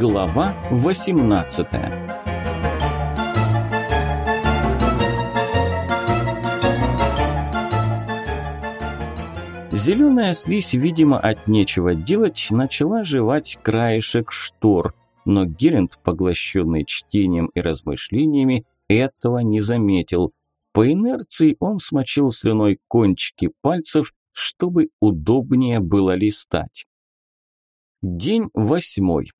Глава 18 Зеленая слизь, видимо, от нечего делать, начала жевать краешек штор, но Геринд, поглощенный чтением и размышлениями, этого не заметил. По инерции он смочил слюной кончики пальцев, чтобы удобнее было листать. День восьмой.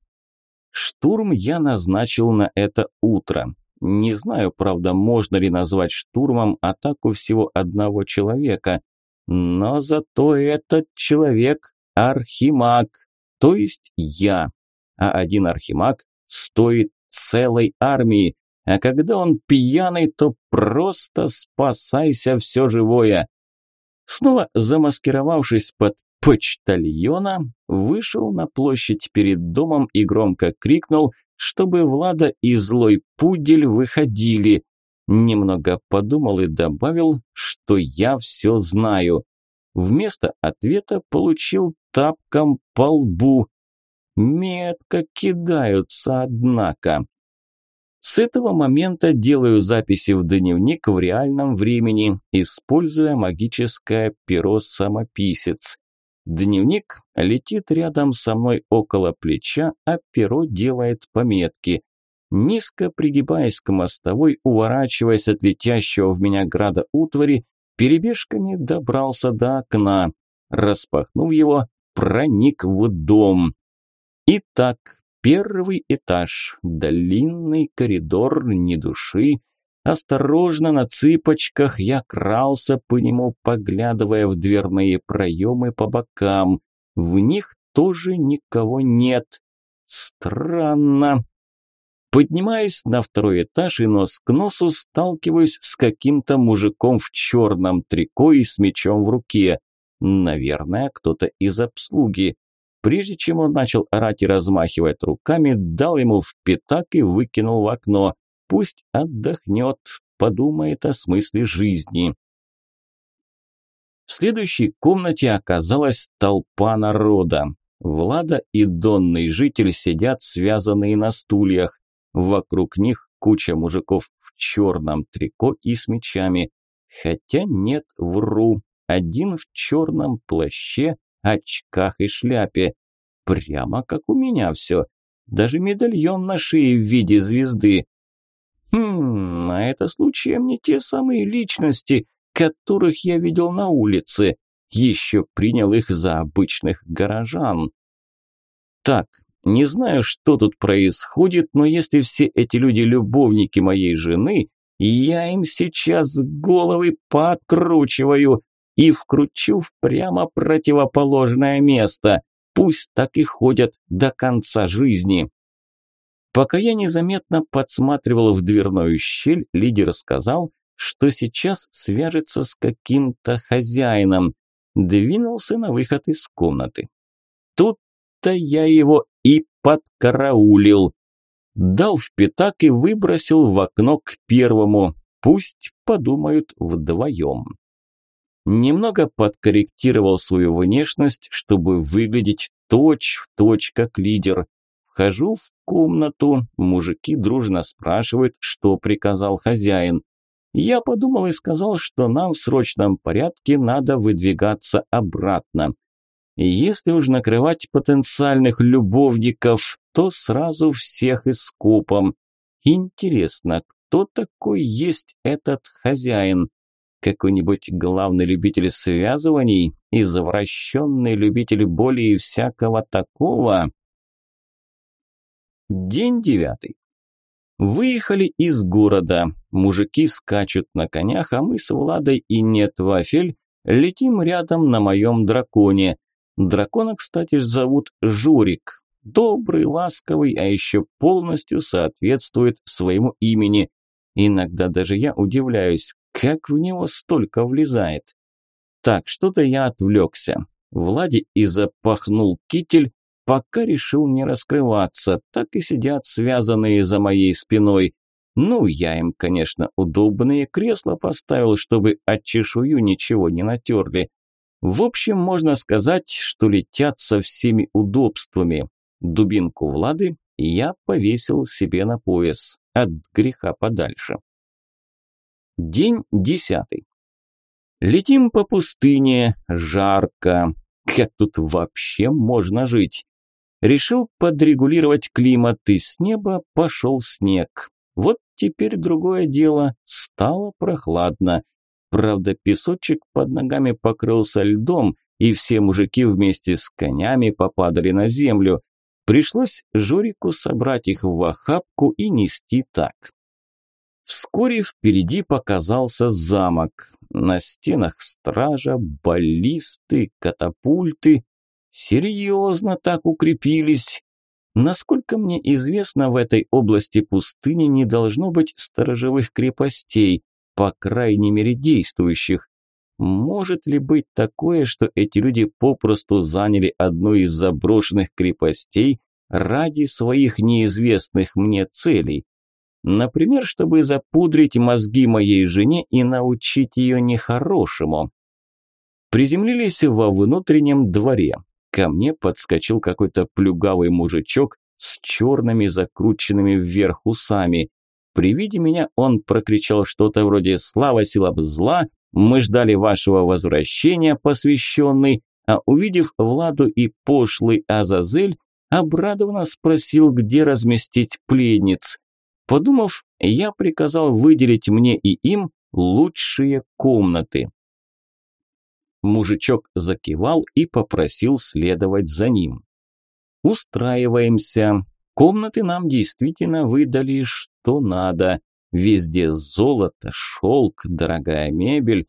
Штурм я назначил на это утро. Не знаю, правда, можно ли назвать штурмом атаку всего одного человека, но зато этот человек – архимаг, то есть я. А один архимаг стоит целой армии, а когда он пьяный, то просто спасайся все живое. Снова замаскировавшись под почтальона, вышел на площадь перед домом и громко крикнул, чтобы Влада и злой пудель выходили. Немного подумал и добавил, что я все знаю. Вместо ответа получил тапком по лбу. Метко кидаются, однако. С этого момента делаю записи в дневник в реальном времени, используя магическое перо-самописец. Дневник летит рядом со мной около плеча, а перо делает пометки. Низко пригибаясь к мостовой, уворачиваясь от летящего в меня града утвари, перебежками добрался до окна. Распахнув его, проник в дом. Итак, Первый этаж, длинный коридор, ни души. Осторожно на цыпочках я крался по нему, поглядывая в дверные проемы по бокам. В них тоже никого нет. Странно. Поднимаюсь на второй этаж и нос к носу сталкиваюсь с каким-то мужиком в черном трико и с мечом в руке. Наверное, кто-то из обслуги. Прежде чем он начал орать и размахивать руками, дал ему в пятак и выкинул в окно. Пусть отдохнет, подумает о смысле жизни. В следующей комнате оказалась толпа народа. Влада и донный житель сидят связанные на стульях. Вокруг них куча мужиков в черном трико и с мечами. Хотя нет, вру. Один в черном плаще, очках и шляпе. Прямо как у меня все. Даже медальон на шее в виде звезды. Хм, а это случаем не те самые личности, которых я видел на улице. Еще принял их за обычных горожан. Так, не знаю, что тут происходит, но если все эти люди любовники моей жены, я им сейчас головы подкручиваю и вкручу в прямо противоположное место. Пусть так и ходят до конца жизни. Пока я незаметно подсматривал в дверную щель, лидер сказал, что сейчас свяжется с каким-то хозяином. Двинулся на выход из комнаты. Тут-то я его и подкараулил. Дал в пятак и выбросил в окно к первому. Пусть подумают вдвоем. Немного подкорректировал свою внешность, чтобы выглядеть точь-в-точь точь как лидер. Вхожу в комнату, мужики дружно спрашивают, что приказал хозяин. Я подумал и сказал, что нам в срочном порядке надо выдвигаться обратно. Если уж накрывать потенциальных любовников, то сразу всех и скопом. Интересно, кто такой есть этот хозяин? какой-нибудь главный любитель связываний, извращенный любитель боли и всякого такого. День девятый. Выехали из города. Мужики скачут на конях, а мы с Владой и нет вафель летим рядом на моем драконе. Дракона, кстати, зовут Журик. Добрый, ласковый, а еще полностью соответствует своему имени. Иногда даже я удивляюсь, как в него столько влезает? Так, что-то я отвлекся. Влади и запахнул китель, пока решил не раскрываться, так и сидят связанные за моей спиной. Ну, я им, конечно, удобные кресла поставил, чтобы от чешую ничего не натерли. В общем, можно сказать, что летят со всеми удобствами. Дубинку Влады я повесил себе на пояс, от греха подальше. День десятый. Летим по пустыне, жарко. Как тут вообще можно жить? Решил подрегулировать климат, и с неба пошел снег. Вот теперь другое дело, стало прохладно. Правда, песочек под ногами покрылся льдом, и все мужики вместе с конями попадали на землю. Пришлось Жорику собрать их в охапку и нести так. Вскоре впереди показался замок. На стенах стража, баллисты, катапульты. Серьезно так укрепились. Насколько мне известно, в этой области пустыни не должно быть сторожевых крепостей, по крайней мере действующих. Может ли быть такое, что эти люди попросту заняли одну из заброшенных крепостей ради своих неизвестных мне целей? Например, чтобы запудрить мозги моей жене и научить ее нехорошему. Приземлились во внутреннем дворе. Ко мне подскочил какой-то плюгавый мужичок с черными закрученными вверх усами. При виде меня он прокричал что-то вроде «Слава силам зла!» Мы ждали вашего возвращения, посвященный, а увидев Владу и пошлый Азазель, обрадованно спросил, где разместить пленниц. Подумав, я приказал выделить мне и им лучшие комнаты. Мужичок закивал и попросил следовать за ним. Устраиваемся. Комнаты нам действительно выдали что надо. Везде золото, шелк, дорогая мебель.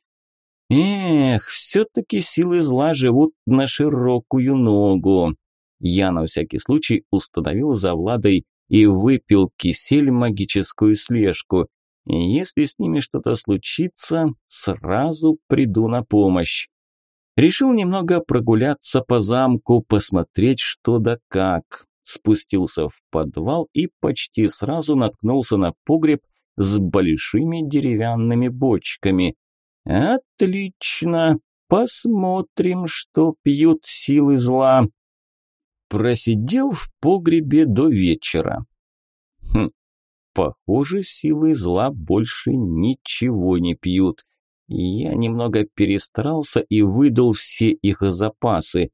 Эх, все-таки силы зла живут на широкую ногу. Я на всякий случай установил за Владой и выпил кисель магическую слежку. Если с ними что-то случится, сразу приду на помощь. Решил немного прогуляться по замку, посмотреть что да как. Спустился в подвал и почти сразу наткнулся на погреб с большими деревянными бочками. Отлично, посмотрим, что пьют силы зла. Просидел в погребе до вечера. Хм, похоже, силы зла больше ничего не пьют. Я немного перестарался и выдал все их запасы.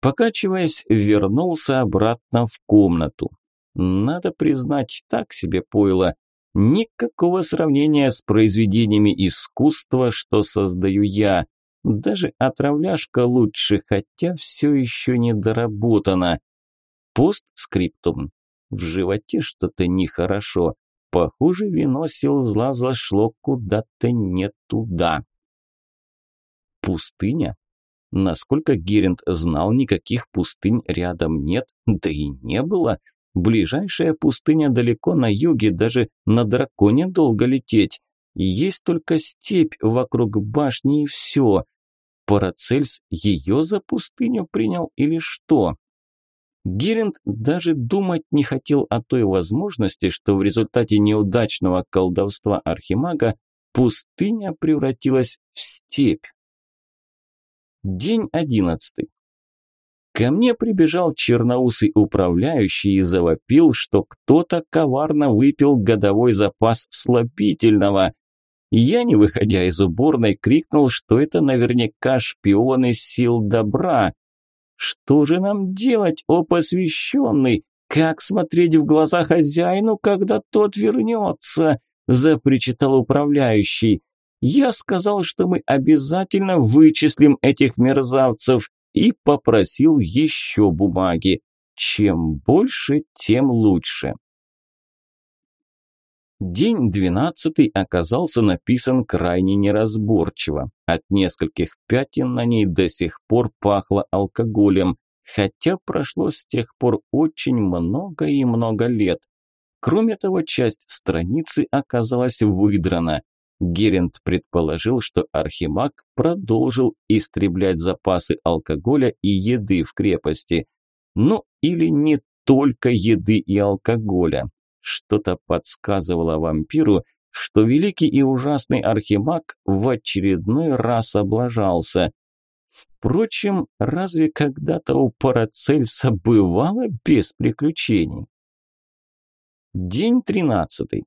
Покачиваясь, вернулся обратно в комнату. Надо признать, так себе пойло. Никакого сравнения с произведениями искусства, что создаю я. Даже отравляшка лучше, хотя все еще не доработано. Постскриптум. В животе что-то нехорошо. Похоже, вино сил зла зашло куда-то не туда. Пустыня? Насколько Геринд знал, никаких пустынь рядом нет, да и не было. Ближайшая пустыня далеко на юге, даже на драконе долго лететь. Есть только степь вокруг башни и все. Парацельс ее за пустыню принял или что? Геринд даже думать не хотел о той возможности, что в результате неудачного колдовства Архимага пустыня превратилась в степь. День одиннадцатый. Ко мне прибежал черноусый управляющий и завопил, что кто-то коварно выпил годовой запас слабительного. Я, не выходя из уборной, крикнул, что это наверняка шпионы сил добра. Что же нам делать, о посвященный? Как смотреть в глаза хозяину, когда тот вернется? Запричитал управляющий. Я сказал, что мы обязательно вычислим этих мерзавцев и попросил еще бумаги. Чем больше, тем лучше. День двенадцатый оказался написан крайне неразборчиво. От нескольких пятен на ней до сих пор пахло алкоголем, хотя прошло с тех пор очень много и много лет. Кроме того, часть страницы оказалась выдрана. Геринд предположил, что Архимаг продолжил истреблять запасы алкоголя и еды в крепости. Ну, или не только еды и алкоголя. Что-то подсказывало вампиру, что великий и ужасный Архимаг в очередной раз облажался. Впрочем, разве когда-то у Парацельса бывало без приключений? День тринадцатый.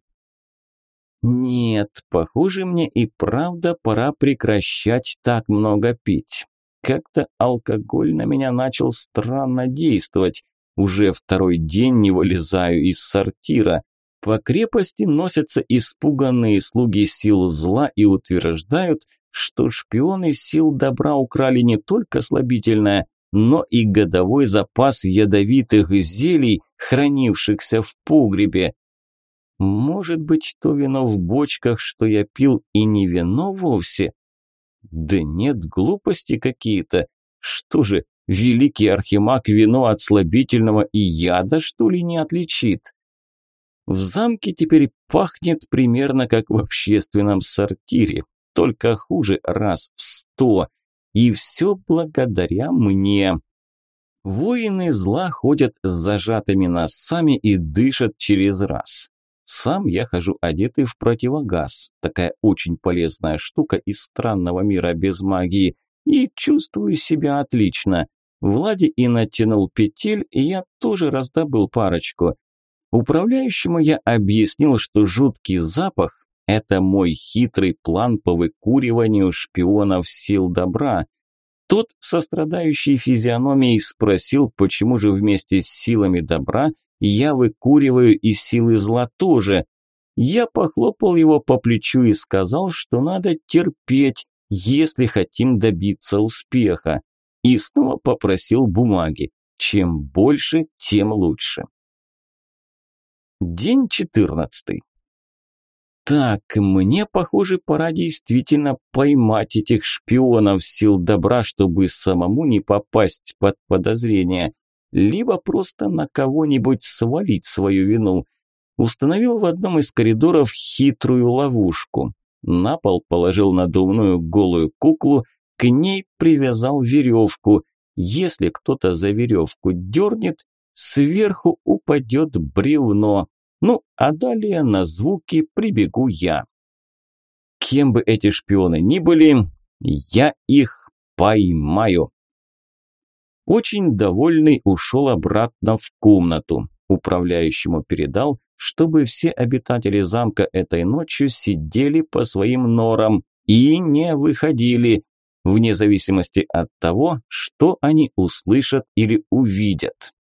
Нет, похоже, мне и правда пора прекращать так много пить. Как-то алкоголь на меня начал странно действовать. Уже второй день не вылезаю из сортира. По крепости носятся испуганные слуги сил зла и утверждают, что шпионы сил добра украли не только слабительное, но и годовой запас ядовитых зелий, хранившихся в погребе. Может быть, то вино в бочках, что я пил, и не вино вовсе? Да нет, глупости какие-то. Что же, великий архимаг вино от слабительного и яда, что ли, не отличит? В замке теперь пахнет примерно как в общественном сортире, только хуже раз в сто. И все благодаря мне. Воины зла ходят с зажатыми носами и дышат через раз. Сам я хожу одетый в противогаз, такая очень полезная штука из странного мира без магии, и чувствую себя отлично. Влади и натянул петель, и я тоже раздобыл парочку. Управляющему я объяснил, что жуткий запах – это мой хитрый план по выкуриванию шпионов сил добра. Тот со страдающей физиономией спросил, почему же вместе с силами добра – я выкуриваю и силы зла тоже. Я похлопал его по плечу и сказал, что надо терпеть, если хотим добиться успеха. И снова попросил бумаги. Чем больше, тем лучше. День четырнадцатый. Так, мне, похоже, пора действительно поймать этих шпионов сил добра, чтобы самому не попасть под подозрение либо просто на кого-нибудь свалить свою вину. Установил в одном из коридоров хитрую ловушку. На пол положил надувную голую куклу, к ней привязал веревку. Если кто-то за веревку дернет, сверху упадет бревно. Ну, а далее на звуки прибегу я. Кем бы эти шпионы ни были, я их поймаю. Очень довольный ушел обратно в комнату. Управляющему передал, чтобы все обитатели замка этой ночью сидели по своим норам и не выходили, вне зависимости от того, что они услышат или увидят.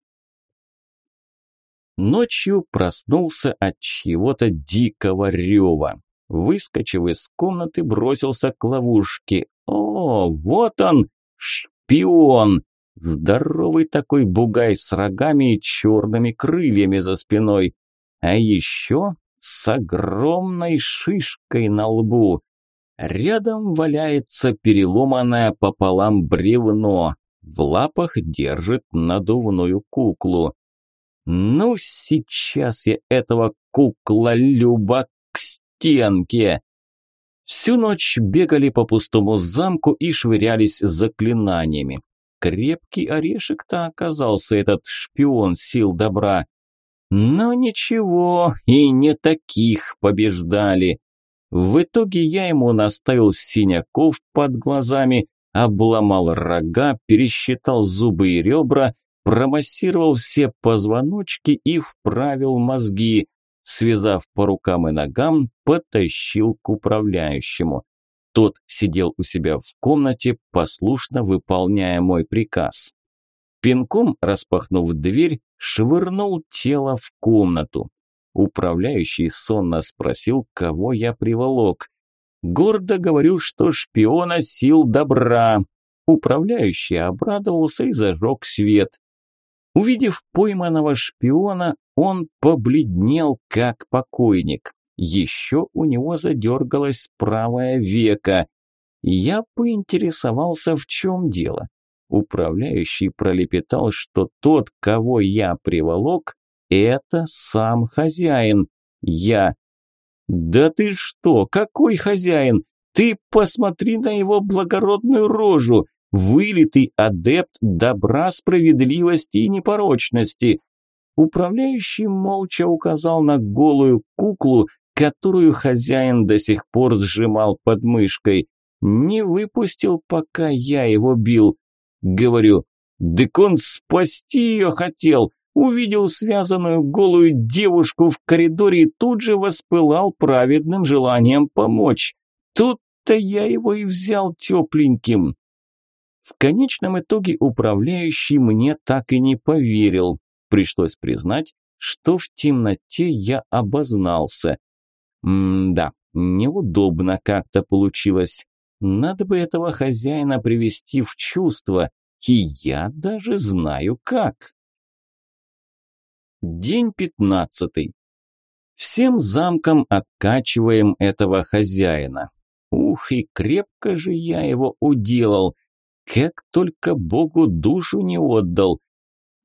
Ночью проснулся от чего-то дикого рева. Выскочив из комнаты, бросился к ловушке. О, вот он, шпион! Здоровый такой бугай с рогами и черными крыльями за спиной. А еще с огромной шишкой на лбу. Рядом валяется переломанное пополам бревно. В лапах держит надувную куклу. Ну, сейчас я этого кукла-люба к стенке. Всю ночь бегали по пустому замку и швырялись заклинаниями. Крепкий орешек-то оказался этот шпион сил добра. Но ничего, и не таких побеждали. В итоге я ему наставил синяков под глазами, обломал рога, пересчитал зубы и ребра, промассировал все позвоночки и вправил мозги. Связав по рукам и ногам, потащил к управляющему. Тот сидел у себя в комнате, послушно выполняя мой приказ. Пинком распахнув дверь, швырнул тело в комнату. Управляющий сонно спросил, кого я приволок. Гордо говорю, что шпиона сил добра. Управляющий обрадовался и зажег свет. Увидев пойманного шпиона, он побледнел, как покойник. Еще у него задергалось правое веко. Я поинтересовался, в чем дело. Управляющий пролепетал, что тот, кого я приволок, это сам хозяин. Я... «Да ты что, какой хозяин? Ты посмотри на его благородную рожу, вылитый адепт добра, справедливости и непорочности». Управляющий молча указал на голую куклу, которую хозяин до сих пор сжимал под мышкой. Не выпустил, пока я его бил. Говорю, дык он спасти ее хотел, увидел связанную голую девушку в коридоре и тут же воспылал праведным желанием помочь. Тут-то я его и взял тепленьким. В конечном итоге управляющий мне так и не поверил. Пришлось признать, что в темноте я обознался. М-да, неудобно как-то получилось. Надо бы этого хозяина привести в чувство, и я даже знаю как. День пятнадцатый. Всем замком откачиваем этого хозяина. Ух, и крепко же я его уделал. Как только Богу душу не отдал.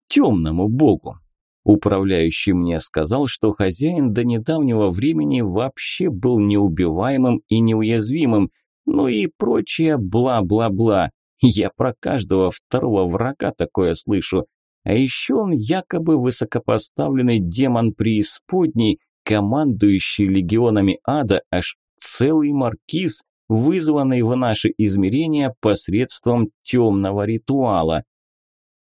Темному Богу. Управляющий мне сказал, что хозяин до недавнего времени вообще был неубиваемым и неуязвимым, ну и прочее бла-бла-бла. Я про каждого второго врага такое слышу. А еще он якобы высокопоставленный демон преисподней, командующий легионами ада, аж целый маркиз, вызванный в наше измерение посредством темного ритуала.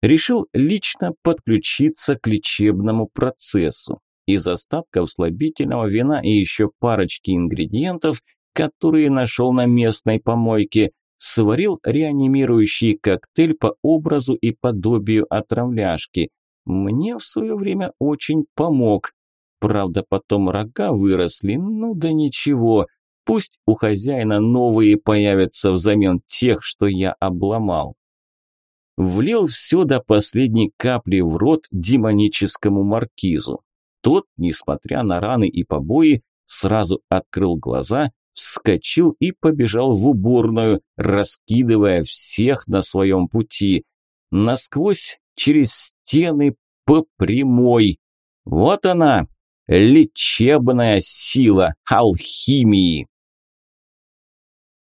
Решил лично подключиться к лечебному процессу. Из остатков слабительного вина и еще парочки ингредиентов, которые нашел на местной помойке, сварил реанимирующий коктейль по образу и подобию отравляшки. Мне в свое время очень помог. Правда, потом рога выросли, ну да ничего. Пусть у хозяина новые появятся взамен тех, что я обломал. Влил все до последней капли в рот демоническому маркизу. Тот, несмотря на раны и побои, сразу открыл глаза вскочил и побежал в уборную, раскидывая всех на своем пути. Насквозь, через стены, по прямой. Вот она, лечебная сила алхимии.